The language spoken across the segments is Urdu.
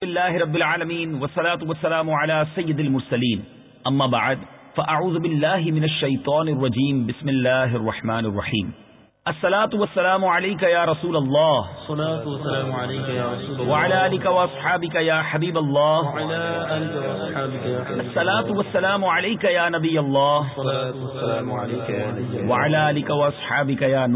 اللہ رب العالمین والصلاة والسلام على سید المرسلین. اما بعد، فاعوذ باللہ من الشیطان الرجیم. بسم اللہ الرحمن الرحیم. الصلاة والسلام عليك يا رسول والسلام عليك يا رسول الله. وعلى آلك يا حبيب الله. وعلى آلك الصلاة والسلام وعلى آلك يا نور الله. وعلى آلك يا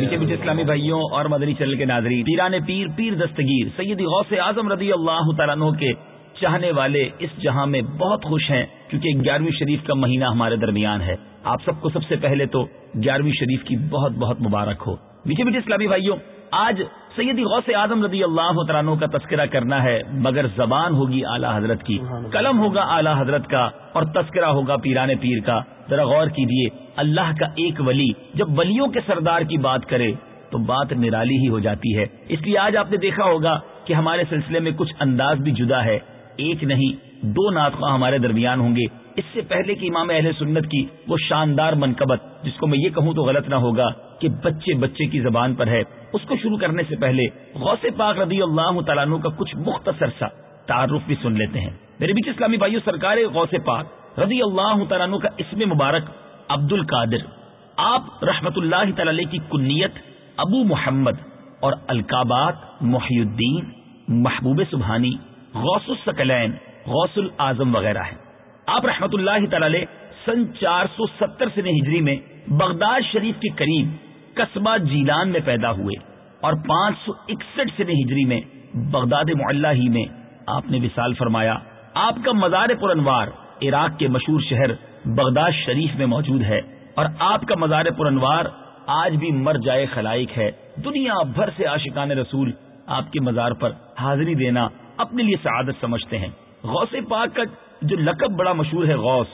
میٹھے میٹھے اسلامی بھائیوں اور مدنی چل کے ناظرین پیران پیر پیر دستگیر سیدی غوث اعظم رضی اللہ تعالیٰ عنہ کے چاہنے والے اس جہاں میں بہت خوش ہیں کیونکہ گیارہویں شریف کا مہینہ ہمارے درمیان ہے۔ آپ سب کو سب سے پہلے تو گیارہویں شریف کی بہت بہت مبارک ہو۔ میٹھے میٹھے اسلامی بھائیوں آج سیدی غوث اعظم رضی اللہ تعالیٰ کا تذکرہ کرنا ہے مگر زبان ہوگی اعلیٰ حضرت کی قلم ہوگا اعلیٰ حضرت کا اور تذکرہ ہوگا پیران پیر کا۔ ذرا غور کیجیے اللہ کا ایک ولی جب ولیوں کے سردار کی بات کرے تو بات نرالی ہی ہو جاتی ہے۔ اس لیے آج آپ نے دیکھا ہوگا کہ ہمارے سلسلے میں کچھ انداز بھی جدا ہے۔ ایک نہیں دو ناطخواں ہمارے درمیان ہوں گے۔ اس سے پہلے کہ امام اہل سنت کی وہ شاندار منقبت، جس کو میں یہ کہوں تو غلط نہ ہوگا کہ بچے بچے کی زبان پر ہے۔ اس کو شروع کرنے سے پہلے غوث پاک رضی اللہ تعالیٰ کا کچھ مختصر سا تعارف بھی سن لیتے ہیں۔ میرے بیچ اسلامی بھائیو، سرکار غوث پاک رضی اللہ تعالیٰ کا اسم مبارک عبد القادر آپ رحمت اللہ تعالی کی کنیت ابو محمد اور القابات محی الدین محبوب سبحانی غوث السکلین غوث العظم وغیرہ ہیں۔ آپ رحمت اللہ تعالی سن چار سو ستر سے ہجری میں بغداد شریف کے قریب قصبہ جیلان میں پیدا ہوئے اور پانچ سو اکسٹھ سے ہجری میں بغداد معلہ ہی میں آپ نے وصال فرمایا۔ آپ کا مزار پر انوار عراق کے مشہور شہر بغداد شریف میں موجود ہے اور آپ کا مزار پر انوار آج بھی مر جائے خلائق ہے۔ دنیا بھر سے عاشقان رسول آپ کے مزار پر حاضری دینا اپنے لیے سعادت سمجھتے ہیں۔ غوث پاک کا جو لقب بڑا مشہور ہے، غوث.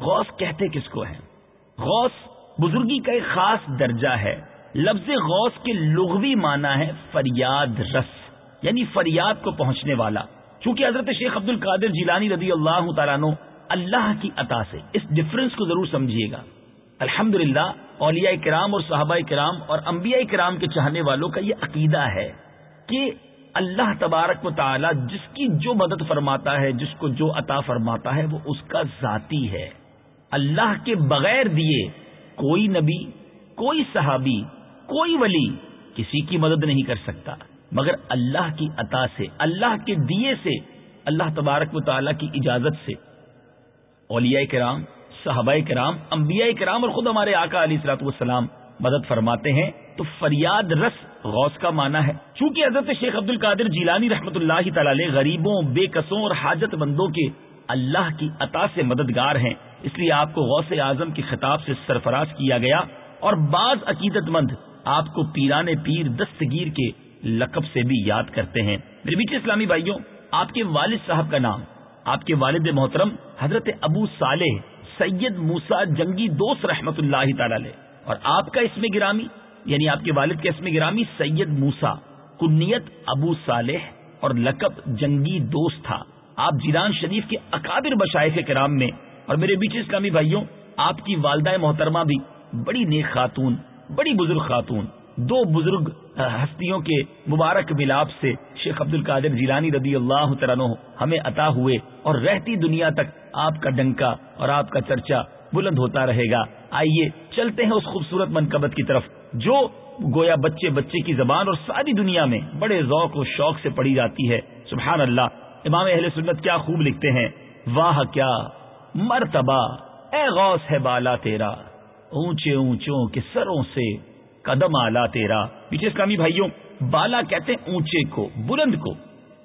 غوث کہتے کس کو ہے غوث بزرگی کا ایک خاص درجہ ہے۔ لفظ غوث کے لغوی معنی ہے فریاد رس یعنی فریاد کو پہنچنے والا۔ چونکہ حضرت شیخ عبد القادر جیلانی رضی اللہ تعالیٰ عنہ اللہ کی عطا سے، اس ڈفرنس کو ضرور سمجھیے گا۔ الحمد للہ اولیاء کرام اور صحابہ کرام اور انبیاء کرام کے چاہنے والوں کا یہ عقیدہ ہے کہ اللہ تبارک و تعالی جس کی جو مدد فرماتا ہے، جس کو جو عطا فرماتا ہے، وہ اس کا ذاتی ہے۔ اللہ کے بغیر دیے کوئی نبی، کوئی صحابی، کوئی ولی کسی کی مدد نہیں کر سکتا۔ مگر اللہ کی عطا سے، اللہ کے دیے سے، اللہ تبارک و تعالی کی اجازت سے۔ اولیاء کرام، صحابہ کرام، انبیاء کرام اور خود ہمارے آقا علی اصلاۃ والسلام مدد فرماتے ہیں۔ تو فریاد رس غوث کا معنی ہے۔ چونکہ حضرت شیخ عبد القادر جیلانی رحمۃ اللہ تعالی غریبوں، بے قصوں اور حاجت مندوں کے اللہ کی عطا سے مددگار ہیں۔ اس لیے آپ کو غوث اعظم کی خطاب سے سرفراز کیا گیا اور بعض عقیدت مند آپ کو پیران پیر دستگیر کے لقب سے بھی یاد کرتے ہیں۔ میرے بیچ اسلامی بھائیوں، آپ کے والد صاحب کا نام، آپ کے والد محترم حضرت ابو صالح سید موسا جنگی دوست رحمت اللہ تعالی اور آپ کا اسم گرامی یعنی آپ کے والد کا اسم گرامی سید موسا کنیت ابو صالح اور لقب جنگی دوست تھا۔ آپ جیران شریف کے اکابر بشائف کرام میں۔ اور میرے بیچ اسلامی بھائیوں، آپ کی والدہ محترمہ بھی بڑی نیک خاتون، بڑی بزرگ خاتون۔ دو بزرگ ہستیوں کے مبارک ملاپ سے شیخ عبد القادر جیلانی رضی اللہ عنہ ہمیں عطا ہوئے۔ اور رہتی دنیا تک آپ کا ڈنکا اور آپ کا چرچا بلند ہوتا رہے گا۔ آئیے، چلتے ہیں اس خوبصورت منقبت کی طرف، جو گویا بچے بچے کی زبان اور ساری دنیا میں بڑے ذوق و شوق سے پڑھی جاتی ہے۔ سبحان اللہ۔ امام اہل سنت کیا خوب لکھتے ہیں۔ واہ کیا، مرتبہ، اے غوث ہے بالا تیرا، اونچے اونچوں کے سروں سے قدم آلہ تیرا۔ پیچھے اسلامی بھائیوں، بالا کہتے ہیں اونچے کو، بلند کو۔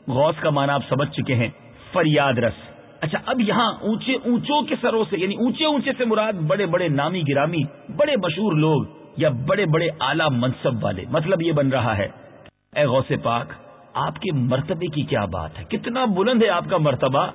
غوث کا معنی آپ سمجھ چکے ہیں، فریاد رس۔ اچھا اب یہاں اونچے، اونچوں کے سروں سے یعنی اونچے اونچے سے مراد بڑے بڑے نامی گرامی، بڑے مشہور لوگ یا بڑے بڑے اعلی منصب والے مطلب یہ بن رہا ہے، اے غوث پاک، آپ کے مرتبے کی کیا بات ہے؟ کتنا بلند ہے آپ کا مرتبہ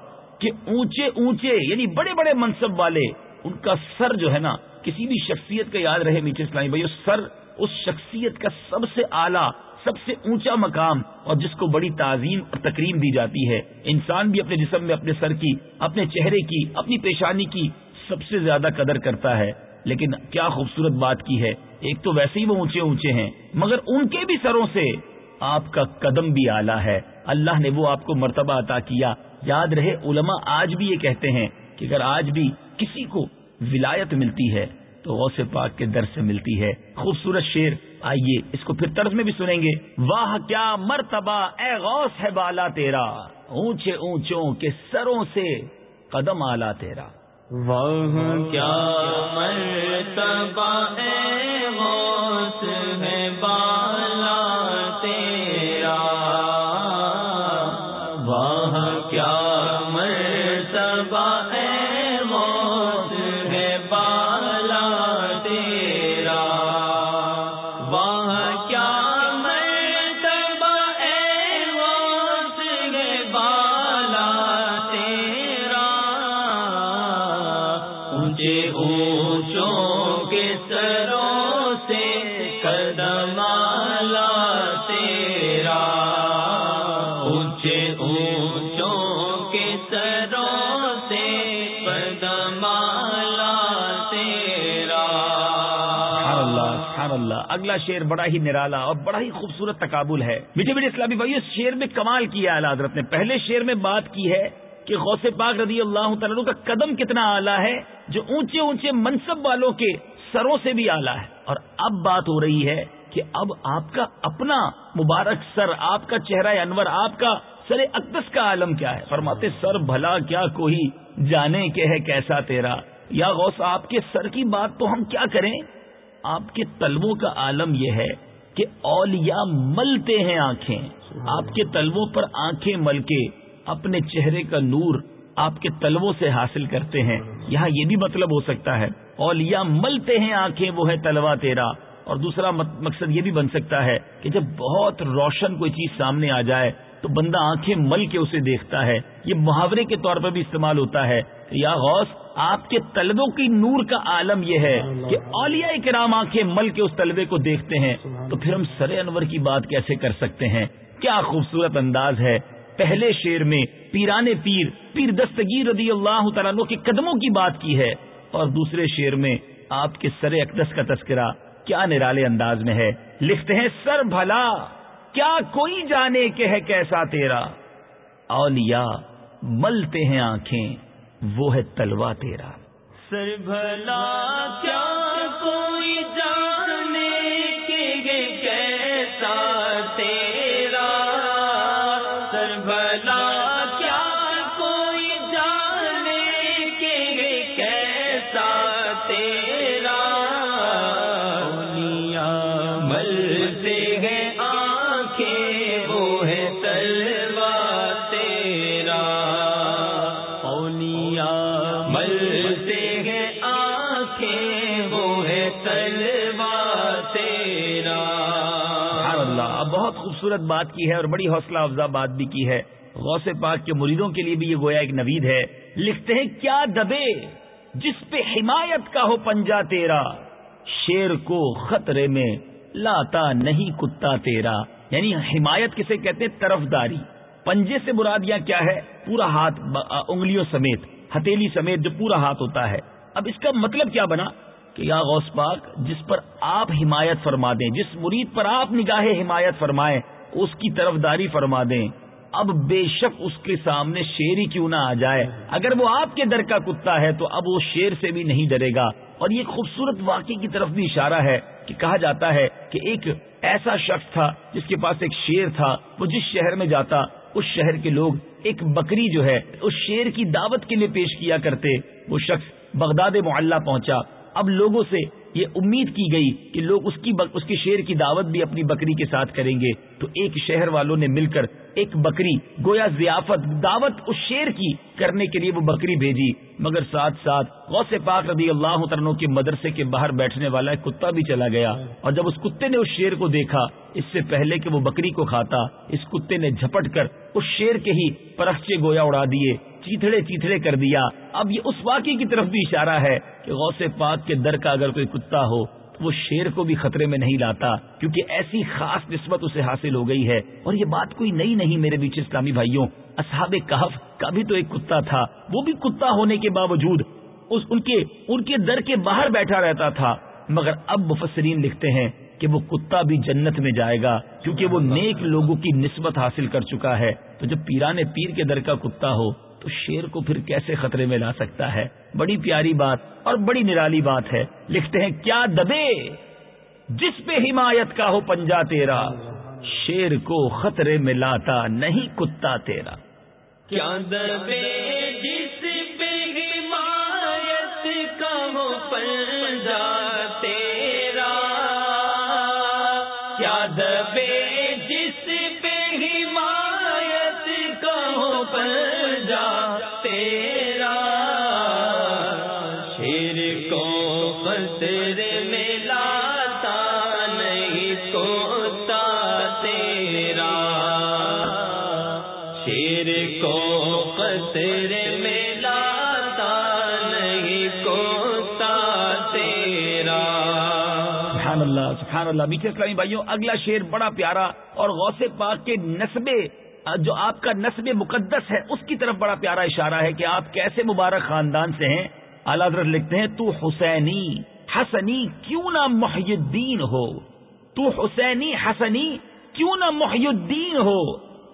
کہ اونچے اونچے یعنی بڑے بڑے منصب والے، ان کا سر جو ہے نا، کسی بھی شخصیت کا یاد رہے میٹھے اسلامی بھائی سر اس شخصیت کا سب سے اعلیٰ سب سے اونچا مقام اور جس کو بڑی تعظیم اور تکریم دی جاتی ہے۔ انسان بھی اپنے جسم میں اپنے سر کی، اپنے چہرے کی، اپنی پیشانی کی سب سے زیادہ قدر کرتا ہے۔ لیکن کیا خوبصورت بات کی ہے، ایک تو ویسے ہی وہ اونچے اونچے ہیں، مگر ان کے بھی سروں سے آپ کا قدم بھی آلہ ہے۔ اللہ نے وہ آپ کو مرتبہ عطا کیا۔ یاد رہے، علماء آج بھی یہ کہتے ہیں کہ اگر آج بھی کسی کو ولایت ملتی ہے تو غوث پاک کے در سے ملتی ہے۔ خوبصورت شیر آئیے، اس کو پھر طرز میں بھی سنیں گے۔ واہ، کیا مرتبہ اے غوث ہے بالا تیرا، اونچے اونچوں کے سروں سے قدم آلہ تیرا۔ واہ، کیا مرتبہ اے غوث ہے بالا اللہ اگلا شعر بڑا ہی نرالا اور بڑا ہی خوبصورت تقابل ہے۔ میٹھے میٹھے اسلامی بھائی اس شعر میں کمال کیا اعلی حضرت نے۔ پہلے شعر میں بات کی ہے کہ غوث پاک رضی اللہ تعالیٰ کا قدم کتنا اعلیٰ ہے، جو اونچے اونچے منصب والوں کے سروں سے بھی اعلیٰ ہے۔ اور اب بات ہو رہی ہے کہ اب آپ کا اپنا مبارک سر، آپ کا چہرہ انور، آپ کا سر اقدس کا عالم کیا ہے؟ فرماتے، سر، بھلا کیا کوئی جانے کے ہے کیسا تیرا؟ یا غوث، آپ کے سر کی بات تو ہم کیا کریں؟ آپ کے تلووں کا عالم یہ ہے کہ اولیاء ملتے ہیں آنکھیں۔ آپ کے تلووں پر آنکھیں مل کے اپنے چہرے کا نور آپ کے تلووں سے حاصل کرتے ہیں۔ یہاں یہ بھی مطلب ہو سکتا ہے اولیاء ملتے ہیں آنکھیں وہ ہے تلوا تیرا۔ اور دوسرا مقصد یہ بھی بن سکتا ہے کہ جب بہت روشن کوئی چیز سامنے آ جائے تو بندہ آنکھیں مل کے اسے دیکھتا ہے۔ یہ محاورے کے طور پر بھی استعمال ہوتا ہے۔ یا غوث آپ کے طلبوں کی نور کا عالم یہ ہے کہ اولیاء کرام آنکھیں مل کے اس طلبے کو دیکھتے ہیں۔ تو پھر ہم سر انور کی بات کیسے کر سکتے ہیں؟ کیا خوبصورت انداز ہے۔ پہلے شیر میں پیرانے پیر پیر دستگیر رضی اللہ تعالیٰ کے قدموں کی بات کی ہے۔ اور دوسرے شیر میں آپ کے سر اقدس کا تذکرہ۔ کیا نرالے انداز میں ہے؟ لکھتے ہیں، سر بھلا، کیا کوئی جانے کہ ہے کیسا تیرا؟ اولیاء ملتے ہیں آنکھیں، وہ ہے تلوا تیرا۔ سر بھلا، کیا کوئی خوبصورت بات کی ہے اور بڑی حوصلہ افزا بات بھی کی ہے۔ غوث پاک کے مریدوں کے لیے بھی یہ گویا ایک نوید ہے۔ لکھتے ہیں، کیا دبے، جس پہ حمایت کا ہو پنجا تیرا، شیر کو خطرے میں لاتا نہیں کتا تیرا۔ یعنی حمایت کسے کہتے ہیں؟ طرف داری پنجے سے مرادیاں کیا ہے؟ پورا ہاتھ انگلیوں سمیت ہتیلی سمیت جو پورا ہاتھ ہوتا ہے۔ اب اس کا مطلب کیا بنا؟ کہ یا غوث پاک، جس پر آپ حمایت فرما دیں، جس مرید پر آپ نگاہ حمایت فرمائیں اس کی طرف داری فرما دیں۔ اب بے شک اس کے سامنے شیر ہی کیوں نہ آ جائے۔ اگر وہ آپ کے در کا کتا ہے تو اب وہ شیر سے بھی نہیں ڈرے گا۔ اور یہ خوبصورت واقعے کی طرف بھی اشارہ ہے کہ کہا جاتا ہے کہ ایک ایسا شخص تھا جس کے پاس ایک شیر تھا۔ وہ جس شہر میں جاتا، اس شہر کے لوگ ایک بکری جو ہے، اس شیر کی دعوت کے لیے پیش کیا کرتے۔ وہ شخص بغداد معلّہ پہنچا۔ اب لوگوں سے یہ امید کی گئی کہ لوگ اس کی اس کے شیر کی دعوت بھی اپنی بکری کے ساتھ کریں گے۔ تو ایک شہر والوں نے مل کر ایک بکری، گویا ضیافت، دعوت اس شیر کی کرنے کے لیے وہ بکری بھیجی۔ مگر ساتھ ساتھ غوث پاک رضی اللہ عنہ کے مدرسے کے باہر بیٹھنے والا ایک کتا بھی چلا گیا۔ اور جب اس کتے نے اس شیر کو دیکھا، اس سے پہلے کہ وہ بکری کو کھاتا، اس کتے نے جھپٹ کر اس شیر کے ہی پرخچے گویا اڑا دیے۔ چیتڑے چیتڑے کر دیا۔ اب یہ اس واقعے کی طرف بھی اشارہ ہے کہ غوث پاک کے در کا اگر کوئی کتا ہو، تو وہ شیر کو بھی خطرے میں نہیں لاتا، کیونکہ ایسی خاص نسبت اسے حاصل ہو گئی ہے۔ اور یہ بات کوئی نئی نہیں میرے بیچ اسلامی بھائیوں، اصحاب کہف کا بھی تو ایک کتا تھا، وہ بھی کتا ہونے کے باوجود اس ان کے ان کے در کے باہر بیٹھا رہتا تھا۔ مگر اب مفسرین لکھتے ہیں کہ وہ کتا بھی جنت میں جائے گا، کیونکہ وہ نیک لوگوں کی نسبت حاصل کر چکا ہے۔ تو جب پیرانے پیر کے در کا کتا ہو تو شیر کو پھر کیسے خطرے میں لا سکتا ہے؟ بڑی پیاری بات اور بڑی نرالی بات ہے۔ لکھتے ہیں، کیا دبے؟ جس پہ حمایت کا ہو پنجا تیرا، شیر کو خطرے میں لاتا نہیں کتا تیرا۔ کیا دبے؟ اللہ میٹھے اسلامی بھائیوں، اگلا شیر بڑا پیارا اور غوث پاک کے نسبے جو آپ کا نسب مقدس ہے، اس کی طرف بڑا پیارا اشارہ ہے کہ آپ کیسے مبارک خاندان سے ہیں۔ اعلیٰ حضرت لکھتے ہیں، تو حسینی حسنی کیوں نہ محی الدین ہو؟ تو حسینی حسنی کیوں نہ محی الدین ہو؟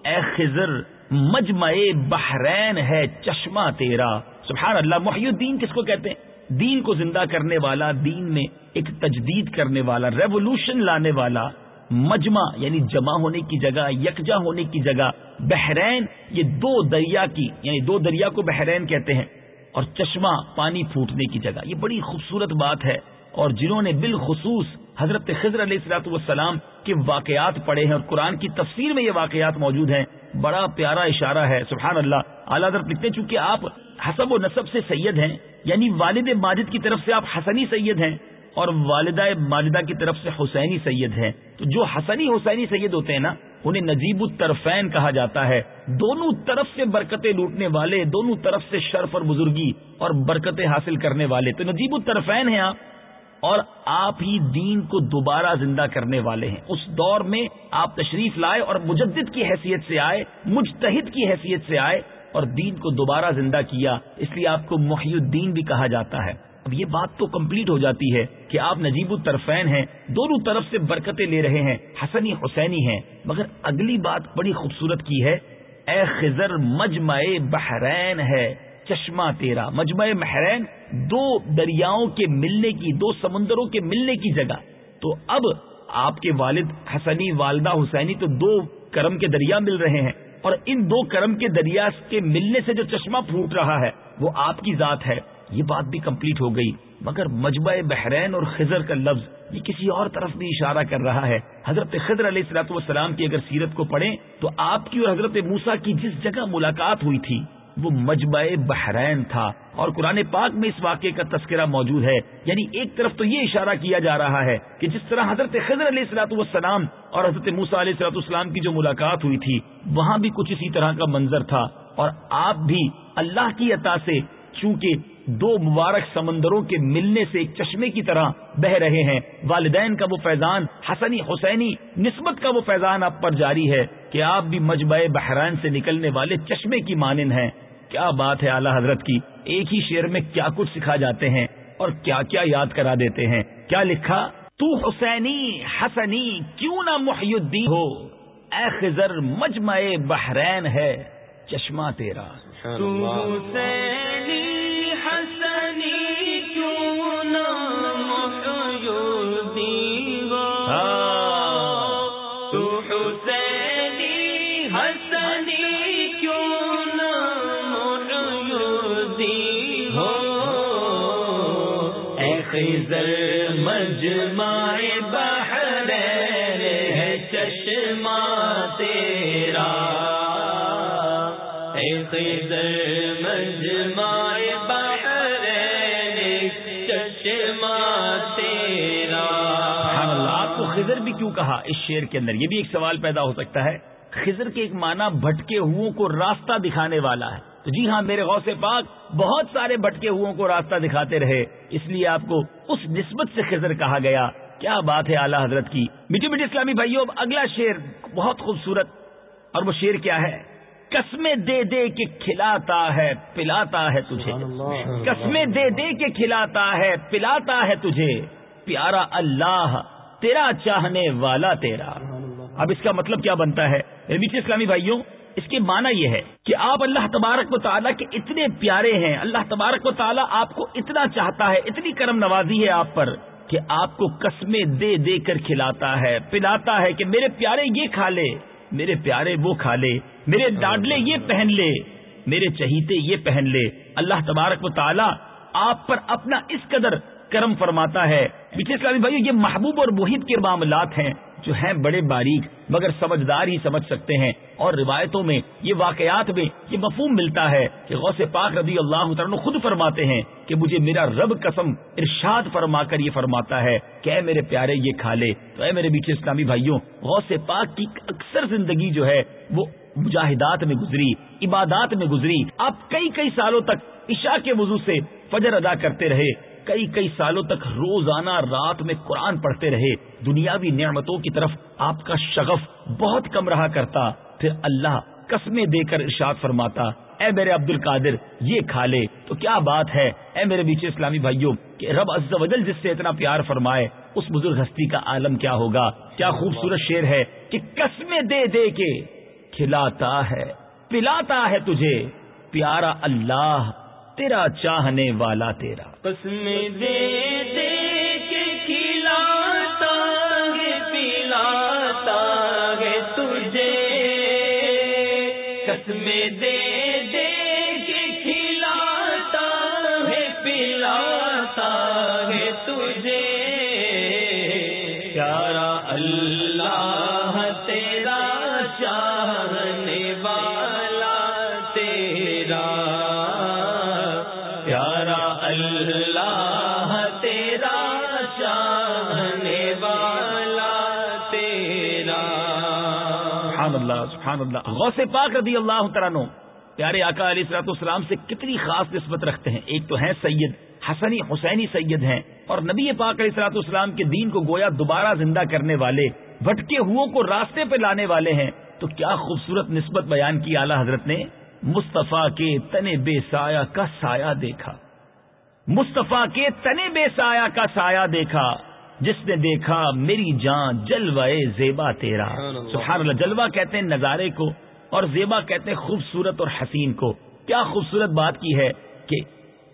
اے خضر، مجمع بحرین ہے چشمہ تیرا۔ سبحان اللہ محی الدین کس کو کہتے ہیں؟ دین کو زندہ کرنے والا، دین میں ایک تجدید کرنے والا ریولوشن لانے والا، مجمع یعنی جمع ہونے کی جگہ، یکجا ہونے کی جگہ، بحرین، یہ دو دریا کی یعنی دو دریا کو بحرین کہتے ہیں، اور چشمہ پانی پھوٹنے کی جگہ۔ یہ بڑی خوبصورت بات ہے، اور جنہوں نے بالخصوص حضرت خضر علیہ السلاط والسلام کے واقعات پڑھے ہیں، اور قرآن کی تفسیر میں یہ واقعات موجود ہیں، بڑا پیارا اشارہ ہے، سبحان اللہ۔ اعلیٰ حضرت، لکھتے ہیں، چونکہ آپ حسب و نصب سے سید ہیں یعنی والد ماجد کی طرف سے آپ حسنی سید ہیں اور والدہ ماجدہ کی طرف سے حسینی سید ہیں۔ تو جو حسنی حسینی سید ہوتے ہیں نا، انہیں نجیب الطرفین کہا جاتا ہے۔ دونوں طرف سے برکتیں لوٹنے والے، دونوں طرف سے شرف اور بزرگی اور برکتیں حاصل کرنے والے۔ تو نجیب الطرفین ہیں آپ اور آپ ہی دین کو دوبارہ زندہ کرنے والے ہیں۔ اس دور میں آپ تشریف لائے اور مجدد کی حیثیت سے آئے، مجتہد کی حیثیت سے آئے۔ اور دین کو دوبارہ زندہ کیا، اس لیے آپ کو محی الدین بھی کہا جاتا ہے۔ اب یہ بات تو کمپلیٹ ہو جاتی ہے کہ آپ نجیب الطرفین ہیں، دونوں طرف سے برکتیں لے رہے ہیں، حسنی حسینی ہیں، مگر اگلی بات بڑی خوبصورت کی ہے، اے خزر مجمع بحرین ہے، چشمہ تیرا۔ مجمع محرین دو دریاؤں کے ملنے کی، دو سمندروں کے ملنے کی جگہ۔ تو اب آپ کے والد حسنی، والدہ حسینی تو دو کرم کے دریا مل رہے ہیں۔ اور ان دو کرم کے دریا کے ملنے سے جو چشمہ پھوٹ رہا ہے، وہ آپ کی ذات ہے۔ یہ بات بھی کمپلیٹ ہو گئی۔ مگر مجمع بحرین اور خضر کا لفظ یہ کسی اور طرف بھی اشارہ کر رہا ہے۔ حضرت خضر علیہ السلاط والسلام کی اگر سیرت کو پڑھیں، تو آپ کی اور حضرت موسا کی جس جگہ ملاقات ہوئی تھی وہ مجمع بحرین تھا اور قرآن پاک میں اس واقعے کا تذکرہ موجود ہے یعنی ایک طرف تو یہ اشارہ کیا جا رہا ہے کہ جس طرح حضرت خضر علیہ السلاط والسلام اور حضرت موسا علیہ السلاط والسلام کی جو ملاقات ہوئی تھی، وہاں بھی کچھ اسی طرح کا منظر تھا اور آپ بھی اللہ کی عطا سے چونکہ دو مبارک سمندروں کے ملنے سے ایک چشمے کی طرح بہ رہے ہیں، والدین کا وہ فیضان، حسنی حسینی نسبت کا وہ فیضان آپ پر جاری ہے کہ آپ بھی مجمع بحران سے نکلنے والے چشمے کی مانند ہیں۔ کیا بات ہے اعلیٰ حضرت کی؟ ایک ہی شعر میں کیا کچھ سکھا جاتے ہیں اور کیا کیا یاد کرا دیتے ہیں؟ کیا لکھا؟ تو حسینی، حسنی، کیوں نہ محی الدین ہو؟ اے خزر مجمع بحرین ہے، چشمہ تیرا۔ تو حسینی اے خضر مجمع بحرین ہے چشمہ تیرا۔ اے خضر مجمع بحرین چشمہ تیرا۔ آپ کو خضر بھی کیوں کہا اس شعر کے اندر؟ یہ بھی ایک سوال پیدا ہو سکتا ہے۔ خضر کے ایک معنی بھٹکے ہو کو راستہ دکھانے والا ہے۔ تو جی ہاں میرے غوث پاک بہت سارے بھٹکے ہو کو راستہ دکھاتے رہے۔ اس لیے آپ کو اس نسبت سے خضر کہا گیا۔ کیا بات ہے اعلیٰ حضرت کی۔ میٹھی میٹھی اسلامی بھائیوں اب اگلا شعر بہت خوبصورت اور وہ شعر کیا ہے؟ قسمیں دے دے کے کھلاتا ہے پلاتا ہے تجھے۔ قسمیں دے دے کے کھلاتا ہے پلاتا ہے تجھے۔ پیارا اللہ تیرا چاہنے والا تیرا۔ اب اس کا مطلب کیا بنتا ہے؟ میٹھے اسلامی بھائیوں اس کے معنی یہ ہے کہ آپ اللہ تبارک و تعالیٰ کے اتنے پیارے ہیں، اللہ تبارک و تعالیٰ آپ کو اتنا چاہتا ہے، اتنی کرم نوازی ہے آپ پر کہ آپ کو قسمیں دے دے کر کھلاتا ہے، پلاتا ہے کہ میرے پیارے یہ کھا لے، میرے پیارے وہ کھا لے، میرے ڈاڈلے یہ پہن لے، میرے چہیتے یہ پہن لے۔ اللہ تبارک و تعالیٰ آپ پر اپنا اس قدر کرم فرماتا ہے۔ پیچھے اسلامی بھائی یہ محبوب اور محیط کے معاملات ہیں۔ جو ہیں بڑے باریک، مگر سمجھدار ہی سمجھ سکتے ہیں۔ اور روایتوں میں یہ واقعات میں یہ مفہوم ملتا ہے کہ غوث پاک رضی اللہ تعالیٰ خود فرماتے ہیں کہ مجھے میرا رب قسم ارشاد فرما کر یہ فرماتا ہے کہ اے میرے پیارے یہ کھا لے تو اے میرے بیچے اسلامی بھائیوں، غوث پاک کی اکثر زندگی جو ہے وہ مجاہدات میں گزری، عبادات میں گزری۔ آپ کئی کئی سالوں تک عشاء کے وضو سے فجر ادا کرتے رہے۔ کئی کئی سالوں تک روزانہ رات میں قرآن پڑھتے رہے، دنیاوی نعمتوں کی طرف آپ کا شغف بہت کم رہا کرتا، پھر اللہ قسمیں دے کر ارشاد فرماتا، اے میرے عبد القادر یہ کھا لے۔ تو کیا بات ہے؟ اے میرے بیچے اسلامی بھائیوں، کہ رب عز و جل جس سے اتنا پیار فرمائے، اس بزرگ ہستی کا عالم کیا ہوگا؟ کیا خوبصورت شیر ہے کہ قسمیں دے دے کے کھلاتا ہے، پلاتا ہے تجھے۔ پیارا اللہ تیرا چاہنے والا تیرا۔ قسم دے دے کے کھلاتا ہے، پلاتا ہے تجھے۔ قسم دے دے کے کھلاتا ہے، پلاتا ہے تجھے۔ اللہ، سبحان اللہ. غوث پاک رضی اللہ تعالیٰ پیارے آقا علیہ السلاط اسلام سے کتنی خاص نسبت رکھتے ہیں؟ ایک تو ہیں سید، حسنی، حسینی سید ہیں، اور نبی پاک علیہ السلاط اسلام کے دین کو گویا دوبارہ زندہ کرنے والے، بھٹکے ہو کو راستے پہ لانے والے ہیں۔ تو کیا خوبصورت نسبت بیان کی اعلیٰ حضرت نے؟ مصطفیٰ کے تنے بے سایہ کا سایہ دیکھا۔ مصطفیٰ کے تنے بے سایہ کا سایہ دیکھا۔ جس نے دیکھا میری جان جلوے زیبا تیرا۔ سبحان اللہ۔ جلوہ کہتے ہیں نظارے کو اور زیبا کہتے ہیں خوبصورت اور حسین کو۔ کیا خوبصورت بات کی ہے کہ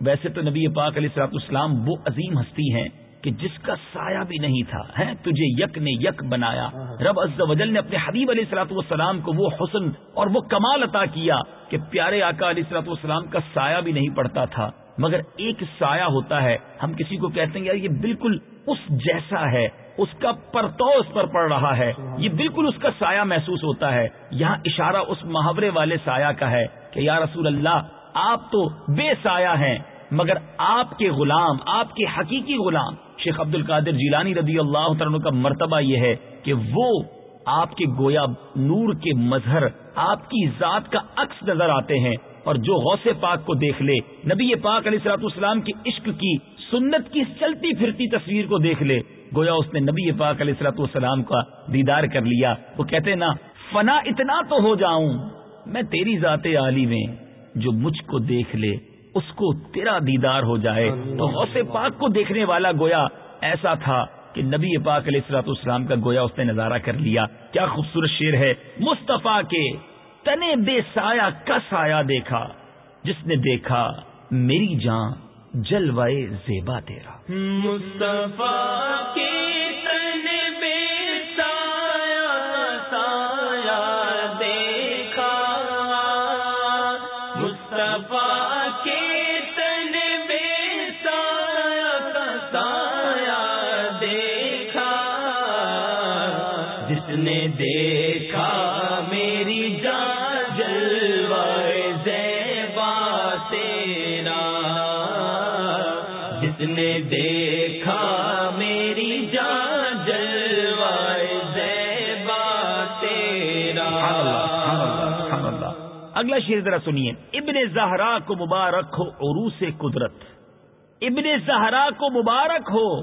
ویسے تو نبی پاک علیہ السلاط اسلام وہ عظیم ہستی ہیں کہ جس کا سایہ بھی نہیں تھا ہے تجھے یک نے یک بنایا۔ رب عز و جل نے اپنے حبیب علیہ السلاط والسلام کو وہ حسن اور وہ کمال عطا کیا کہ پیارے آقا علیہ السلاط والسلام کا سایہ بھی نہیں پڑتا تھا۔ مگر ایک سایہ ہوتا ہے ہم کسی کو کہتے ہیں یار یہ بالکل اس جیسا ہے اس کا پرتو اس پر پڑ رہا ہے۔ یہ بالکل اس کا سایہ محسوس ہوتا ہے۔ یہاں اشارہ اس محاورے والے سایہ کا ہے کہ یا رسول اللہ آپ تو بے سایہ ہیں مگر آپ کے غلام آپ کے حقیقی غلام۔ شیخ عبد القادر جیلانی رضی اللہ تعالیٰ کا مرتبہ یہ ہے کہ وہ آپ کے گویا نور کے مظہر آپ کی ذات کا عکس نظر آتے ہیں۔ اور جو غوث پاک کو دیکھ لے نبی پاک علیہ السلاط اسلام کی عشق کی سنت کی چلتی پھرتی تصویر کو دیکھ لے گویا اس نے نبی پاک علیہ السلاط والسلام کا دیدار کر لیا۔ وہ کہتے نا فنا اتنا تو ہو جاؤں میں تیری ذات عالی میں جو مجھ کو دیکھ لے اس کو تیرا دیدار ہو جائے۔ تو غوث پاک کو دیکھنے والا گویا ایسا تھا کہ نبی پاک علیہ السلاط اسلام کا گویا اس نے نظارہ کر لیا۔ کیا خوبصورت شیر ہے۔ مصطفیٰ کے تنے بے سایہ کا سایہ دیکھا جس نے دیکھا میری جان جلوائے زیبا تیرا۔ مصطفیٰ کے اگلا شیر ذرا سنیے۔ ابن زہرا کو مبارک ہو، عروس قدرت۔ ابن زہرا کو مبارک ہو،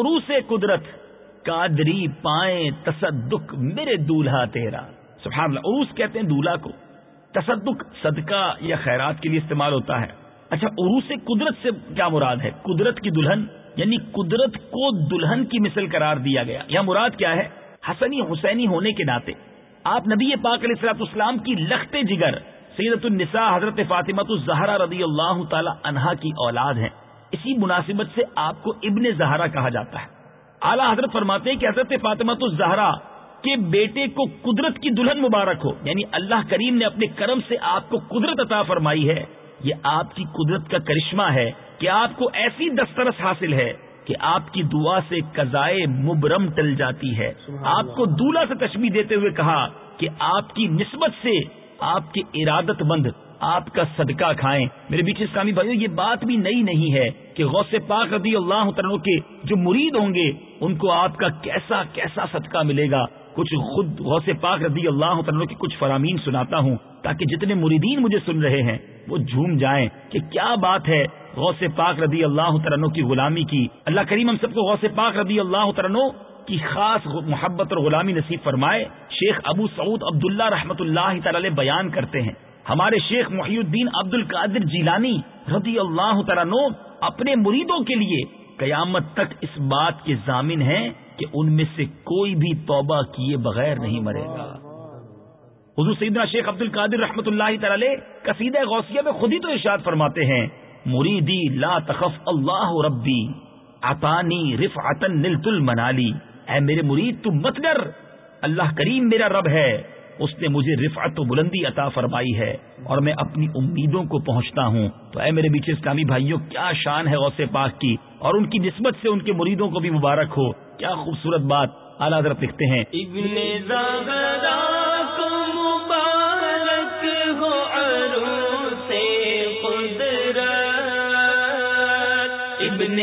عروس قدرت۔ قادری پائیں تصدق میرے دولہا تیرا۔ سبحان اللہ، عروس کہتے ہیں دولہا کو۔ تصدق صدقہ یا خیرات کے لیے استعمال ہوتا ہے۔ اچھا عروس قدرت سے کیا مراد ہے؟ قدرت کی دلہن یعنی قدرت کو دلہن کی مثل قرار دیا گیا۔ یا مراد کیا ہے؟ حسنی حسینی ہونے کے ناطے۔ آپ نبی پاک علیہ السلاط اسلام کی لخت جگر سیدت النساء حضرت فاطمت الزہرا رضی اللہ تعالی عنہا کی اولاد ہیں۔ اسی مناسبت سے آپ کو ابن زہرا کہا جاتا ہے۔ اعلیٰ حضرت فرماتے ہیں کہ حضرت فاطمت الزہرا کے بیٹے کو قدرت کی دلہن مبارک ہو۔ یعنی اللہ کریم نے اپنے کرم سے آپ کو قدرت عطا فرمائی ہے۔ یہ آپ کی قدرت کا کرشمہ ہے کہ آپ کو ایسی دسترس حاصل ہے کہ آپ کی دعا سے قزائے مبرم ٹل جاتی ہے۔ آپ کو دولہا سے تشبیح دیتے ہوئے کہا کہ آپ کی نسبت سے آپ کے ارادت مند آپ کا صدقہ کھائیں۔ میرے بیچ اسلامی بھائیو، یہ بات بھی نئی نہیں ہے کہ غوث پاک رضی اللہ عنہ کے جو مرید ہوں گے، ان کو آپ کا کیسا کیسا صدقہ ملے گا۔ کچھ خود غوث پاک رضی اللہ عنہ کی کچھ فرامین سناتا ہوں تاکہ جتنے مریدین مجھے سن رہے ہیں، وہ جھوم جائیں کہ کیا بات ہے غوث پاک رضی اللہ عنہ کی غلامی کی۔ اللہ کریم ہم سب کو غوث پاک رضی اللہ عنہ کی خاص محبت اور غلامی نصیب فرمائے، شیخ ابو سعود عبداللہ رحمت اللہ تعالی بیان کرتے ہیں۔ ہمارے شیخ محی الدین عبد القادر جیلانی رضی اللہ تعالیٰ اپنے مریدوں کے لیے قیامت تک اس بات کے ضامن ہیں کہ ان میں سے کوئی بھی توبہ کیے بغیر نہیں مرے گا۔ حضور سیدنا شیخ عبد القادر رحمۃ اللہ تعالی کسید غوثیہ میں خود ہی تو ارشاد فرماتے ہیں، مریدی لا تخف اللہ ربی اطانی رف نلت المنالی۔ اے میرے مرید تم مت ڈر۔ اللہ کریم میرا رب ہے۔ اس نے مجھے رفعت و بلندی عطا فرمائی ہے اور میں اپنی امیدوں کو پہنچتا ہوں۔ تو اے میرے بیچ اسلامی بھائیوں، کیا شان ہے غوث پاک کی۔ اور ان کی نسبت سے ان کے مریدوں کو بھی مبارک ہو۔ کیا خوبصورت بات۔ اعلیٰ حضرت لکھتے ہیں۔ ابن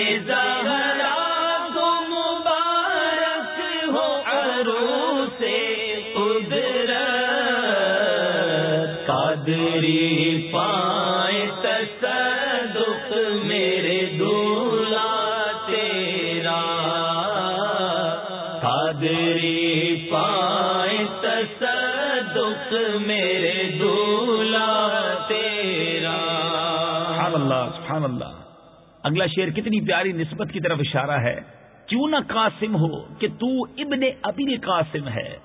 میرے تیرا۔ سبحان اللہ سبحان اللہ۔ اگلا شعر کتنی پیاری نسبت کی طرف اشارہ ہے۔ کیوں نہ قاسم ہو کہ تو ابن ابل قاسم ہے۔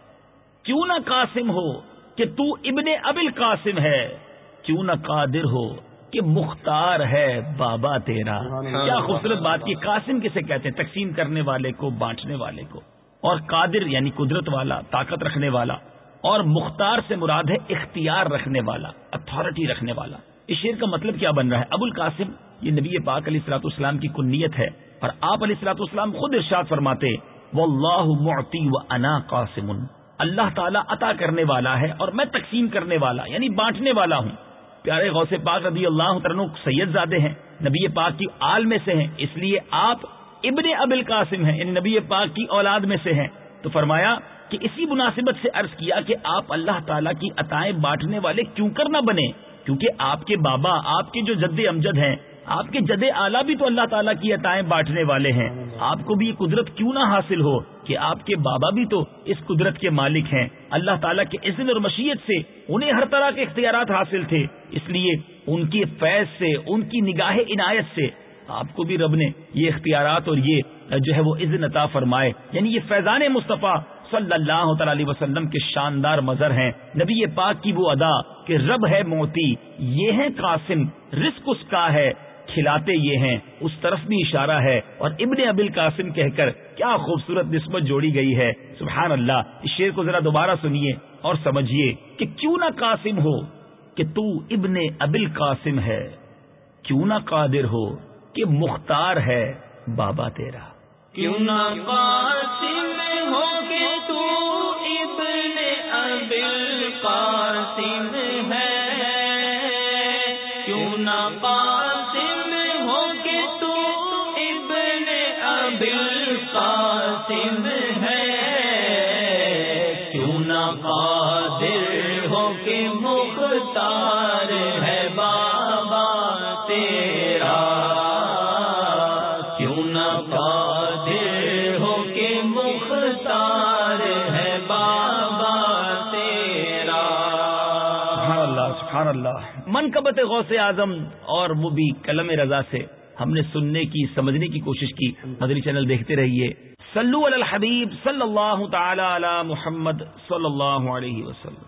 کیوں نہ قاسم ہو کہ تو ابن ابل قاسم ہے۔ کیوں نہ قادر ہو کہ مختار ہے بابا تیرا؟ کیا خوبصورت بات کی قاسم کسے کہتے ہیں؟ تقسیم کرنے والے کو بانٹنے والے کو۔ اور قادر یعنی قدرت والا طاقت رکھنے والا۔ اور مختار سے مراد ہے اختیار رکھنے والا اتارٹی رکھنے والا۔ اس شعر کا مطلب کیا بن رہا ہے؟ ابو القاسم یہ نبی پاک علیہ السلاط اسلام کی کنیت ہے۔ اور آپ علیہ السلاط اسلام خود ارشاد فرماتے وہ اللہ معتی و انا قاسم اللہ تعالیٰ عطا کرنے والا ہے اور میں تقسیم کرنے والا یعنی بانٹنے والا ہوں۔ پیارے غوث پاک رضی اللہ عنہ سید زادے ہیں، نبی پاک کی آل میں سے ہیں، اس لیے آپ ابن ابل قاسم ہیں یعنی نبی پاک کی اولاد میں سے ہیں۔ تو فرمایا کہ اسی مناسبت سے عرض کیا کہ آپ اللہ تعالیٰ کی عطائیں بانٹنے والے کیوں کر نہ بنے کیونکہ آپ کے بابا، آپ کے جو جد امجد ہیں، آپ کے جد اعلیٰ بھی تو اللہ تعالیٰ کی عطائیں بانٹنے والے ہیں۔ آپ کو بھی یہ قدرت کیوں نہ حاصل ہو؟ کہ آپ کے بابا بھی تو اس قدرت کے مالک ہیں۔ اللہ تعالیٰ کے عزن اور مشیت سے انہیں ہر طرح کے اختیارات حاصل تھے۔ اس لیے ان کی فیض سے، ان کی نگاہ عنایت سے آپ کو بھی رب نے یہ اختیارات اور یہ جو ہے وہ عزن عطا فرمائے۔ یعنی یہ فیضان مصطفیٰ صلی اللہ تعالی وسلم کے شاندار مظہر ہیں۔ نبی پاک کی وہ ادا کہ رب ہے موتی، یہ ہے قاسم، رزق اس کا ہے۔ کھلاتے یہ ہیں، اس طرف بھی اشارہ ہے۔ اور ابن ابل قاسم کہہ کر، کیا خوبصورت نسبت جوڑی گئی ہے۔ سبحان اللہ، اس شعر کو ذرا دوبارہ سنیے اور سمجھیے کہ کیوں نہ قاسم ہو کہ تو ابن ابل قاسم ہے۔ کیوں نہ قادر ہو کہ مختار ہے بابا تیرا۔ کیوں نہ قاسم سبحان اللہ من منقبت غوث اعظم اور وہ بھی قلم رضا سے ہم نے سننے کی، سمجھنے کی کوشش کی۔ مدری چینل دیکھتے رہیے۔ سلو الحبیب صلی اللہ تعالی علی محمد صلی اللہ علیہ وسلم۔